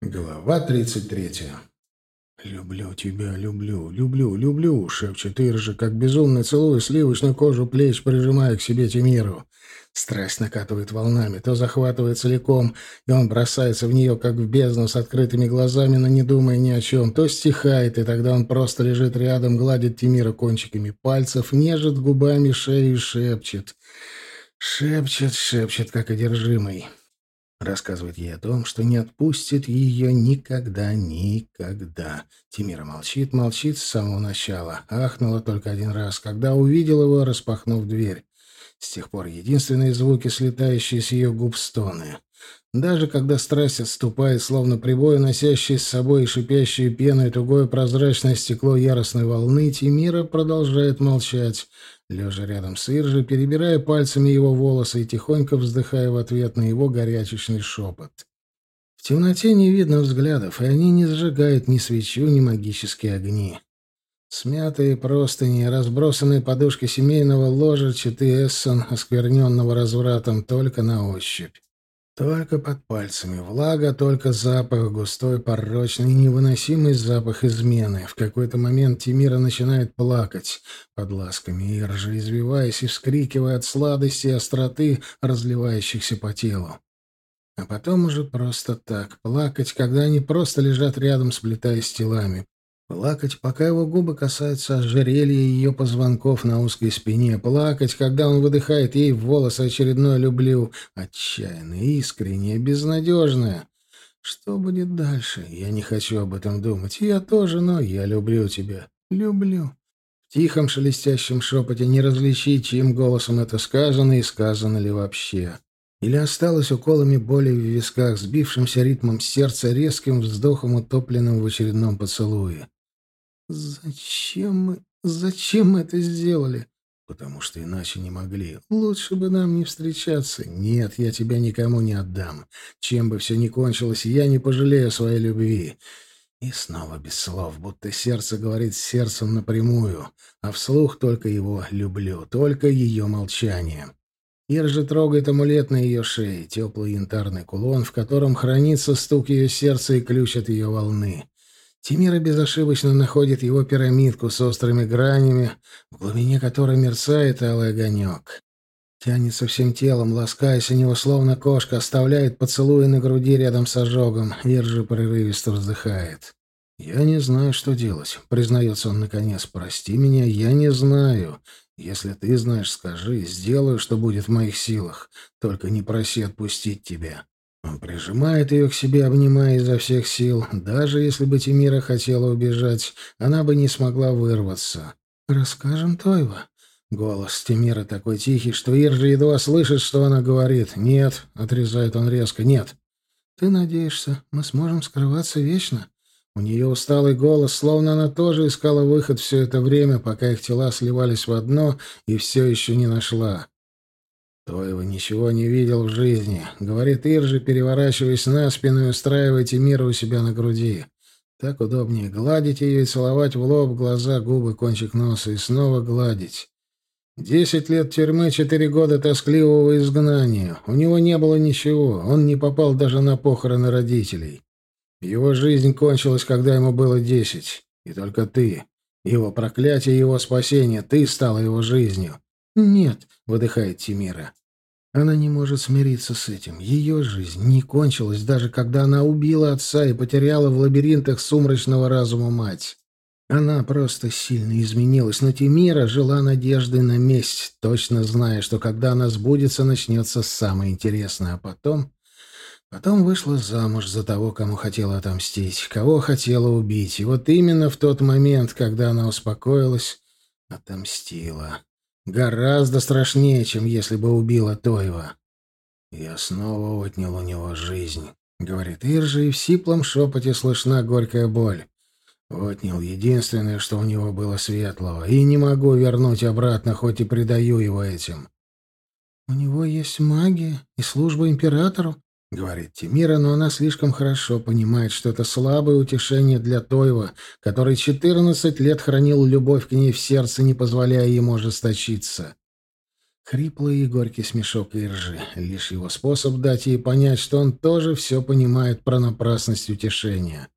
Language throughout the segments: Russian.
Глава тридцать третья. «Люблю тебя, люблю, люблю, люблю», — шепчет Иржи, как безумно целуя сливочную кожу плеч, прижимая к себе Тимиру. Страсть накатывает волнами, то захватывает целиком, и он бросается в нее, как в бездну, с открытыми глазами, но не думая ни о чем, то стихает, и тогда он просто лежит рядом, гладит Тимира кончиками пальцев, нежит губами шею и шепчет. Шепчет, шепчет, как одержимый. Рассказывает ей о том, что не отпустит ее никогда, никогда. Тимира молчит, молчит с самого начала. Ахнула только один раз, когда увидел его, распахнув дверь. С тех пор единственные звуки, слетающие с ее губ, стоны. Даже когда страсть отступает, словно прибой, уносящий с собой и шипящую пену и тугое прозрачное стекло яростной волны, Тимира продолжает молчать, лежа рядом с Иржей, перебирая пальцами его волосы и тихонько вздыхая в ответ на его горячечный шепот. В темноте не видно взглядов, и они не зажигают ни свечу, ни магические огни. Смятые простыни, разбросанные подушки семейного ложа, читы Эссон, оскверненного развратом только на ощупь. Только под пальцами влага, только запах, густой, порочный, невыносимый запах измены. В какой-то момент Тимира начинает плакать под ласками Иржи, извиваясь и вскрикивая от сладости и остроты, разливающихся по телу. А потом уже просто так, плакать, когда они просто лежат рядом, сплетаясь телами, Плакать, пока его губы касаются ожерелья ее позвонков на узкой спине. Плакать, когда он выдыхает ей в волосы очередное «люблю». Отчаянное, искреннее, безнадежное. Что будет дальше? Я не хочу об этом думать. Я тоже, но я люблю тебя. Люблю. В тихом шелестящем шепоте не различить, чьим голосом это сказано и сказано ли вообще. Или осталось уколами боли в висках, сбившимся ритмом сердца, резким вздохом, утопленным в очередном поцелуе. «Зачем мы... Зачем мы это сделали?» «Потому что иначе не могли. Лучше бы нам не встречаться. Нет, я тебя никому не отдам. Чем бы все ни кончилось, я не пожалею своей любви». И снова без слов, будто сердце говорит с сердцем напрямую, а вслух только его люблю, только ее молчание. Ир же трогает амулет на ее шее, теплый янтарный кулон, в котором хранится стук ее сердца и ключ от ее волны. Тимира безошибочно находит его пирамидку с острыми гранями, в глубине которой мерцает алый огонек. Тянется всем телом, ласкаясь о него, словно кошка, оставляет поцелуи на груди рядом с ожогом. Иржи прерывисто вздыхает. «Я не знаю, что делать», — признается он наконец. «Прости меня, я не знаю. Если ты знаешь, скажи, сделаю, что будет в моих силах. Только не проси отпустить тебя». Он прижимает ее к себе, обнимая изо всех сил. Даже если бы Тимира хотела убежать, она бы не смогла вырваться. «Расскажем Тойва». Голос Тимира такой тихий, что Иржи едва слышит, что она говорит. «Нет», — отрезает он резко, — «нет». «Ты надеешься, мы сможем скрываться вечно?» У нее усталый голос, словно она тоже искала выход все это время, пока их тела сливались в одно, и все еще не нашла. Тоева ничего не видел в жизни, говорит Иржи, переворачиваясь на спину и устраивая Тимира у себя на груди. Так удобнее гладить ее и целовать в лоб, глаза, губы, кончик носа и снова гладить. Десять лет тюрьмы, четыре года тоскливого изгнания. У него не было ничего, он не попал даже на похороны родителей. Его жизнь кончилась, когда ему было десять. И только ты, его проклятие, его спасение, ты стала его жизнью. «Нет», — выдыхает Тимира. Она не может смириться с этим. Ее жизнь не кончилась, даже когда она убила отца и потеряла в лабиринтах сумрачного разума мать. Она просто сильно изменилась, но Тимира жила надеждой на месть, точно зная, что когда она сбудется, начнется самое интересное, а потом... Потом вышла замуж за того, кому хотела отомстить, кого хотела убить, и вот именно в тот момент, когда она успокоилась, отомстила. Гораздо страшнее, чем если бы убила Тойва. «Я снова отнял у него жизнь», — говорит Иржа, и в сиплом шепоте слышна горькая боль. Отнял единственное, что у него было светлого, и не могу вернуть обратно, хоть и предаю его этим. «У него есть магия и служба императору», — говорит Тимира, но она слишком хорошо понимает, что это слабое утешение для Тойва, который четырнадцать лет хранил любовь к ней в сердце, не позволяя ему ожесточиться. Хриплый и горький смешок Иржи. Лишь его способ дать ей понять, что он тоже все понимает про напрасность утешения.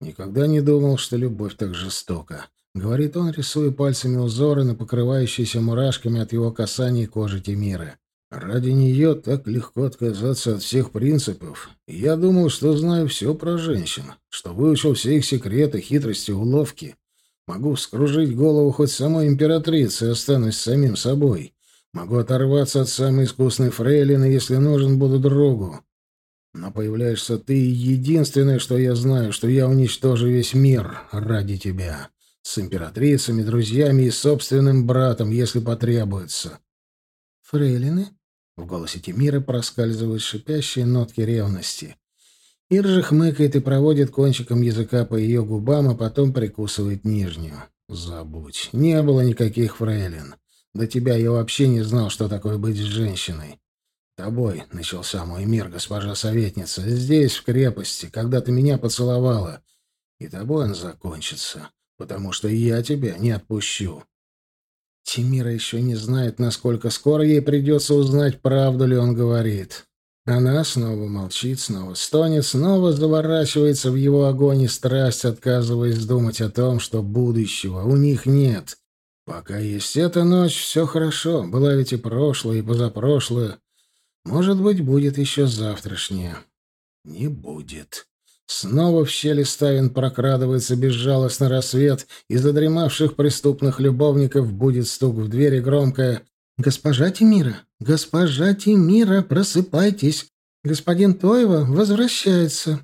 Никогда не думал, что любовь так жестока. Говорит он, рисуя пальцами узоры на покрывающиеся мурашками от его касаний кожи Тимиры. Ради нее так легко отказаться от всех принципов. Я думал, что знаю все про женщин, что выучил все их секреты, хитрости, уловки. Могу скружить голову хоть самой императрице и останусь самим собой. Могу оторваться от самой искусной фрейлины, если нужен буду другу. Но появляешься ты, единственное, что я знаю, что я уничтожу весь мир ради тебя. С императрицами, друзьями и собственным братом, если потребуется. Фрейлины? В голосе Тимиры проскальзывают шипящие нотки ревности. Иржа хмыкает и проводит кончиком языка по ее губам, а потом прикусывает нижнюю. Забудь. Не было никаких фрейлин. До тебя я вообще не знал, что такое быть с женщиной. Тобой начался мой мир, госпожа советница, здесь, в крепости, когда ты меня поцеловала. И тобой он закончится, потому что я тебя не отпущу. Тимира еще не знает, насколько скоро ей придется узнать, правду ли он говорит. Она снова молчит, снова стонет, снова заворачивается в его огонь и страсть, отказываясь думать о том, что будущего у них нет. Пока есть эта ночь, все хорошо. Была ведь и прошлое, и позапрошлое. Может быть, будет еще завтрашнее. Не будет. Снова в щели ставен прокрадывается безжалостный рассвет, и задремавших преступных любовников будет стук в двери громкое «Госпожа Тимира! Госпожа Тимира, просыпайтесь! Господин Тоева возвращается!»